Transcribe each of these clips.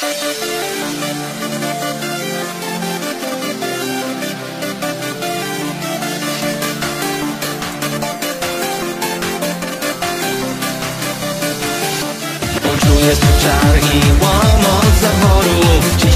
Poczujesz tu czar i łomot zaworów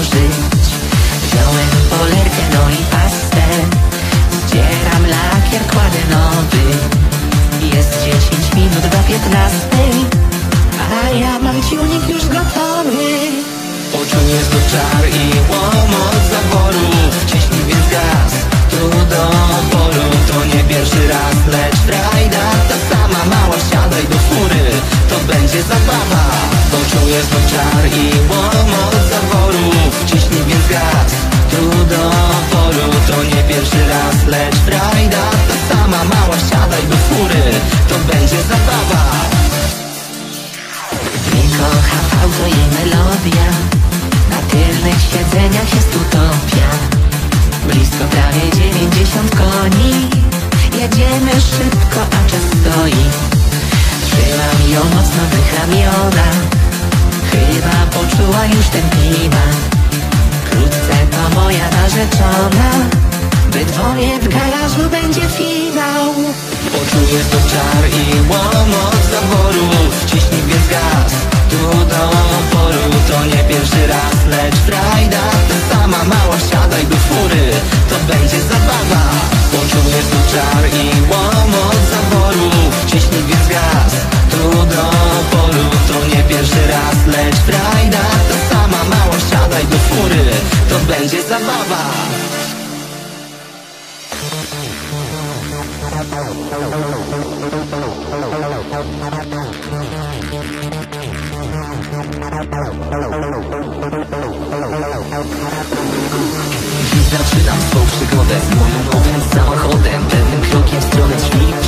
dłużyć Wziąłem polerkę, no i pastę. Zdzieram lakier, kładę nowy. Jest 10 minut do 15 A ja mam ciunik już gotowy. Poczujesz tu czar i łomot auto jej melodia. Na tylnych siedzeniach jest utopia. Blisko prawie 90 koni. Jedziemy szybko, a czas stoi. Trzymam ją mocno w tych ramionach. Chyba poczuła już ten klimat. Wkrótce to moja narzeczona. We dwoje w garażu będzie finał. Poczujesz tu czar i łomot zaworów Ciśnij więc gaz, tu do oporu To nie pierwszy raz, lecz frajda. Ta sama mała, siadaj do fury To będzie zabawa. Poczujesz tu czar i łomot zaworów Ciśnij więc gaz, tu do oporu To nie pierwszy raz, lecz frajda. Ta sama mała, siadaj do fury To będzie zabawa. Dziś Zaczynam swą przygodę z moim nowym samochodem. Pewnym krokiem w stronę drzwi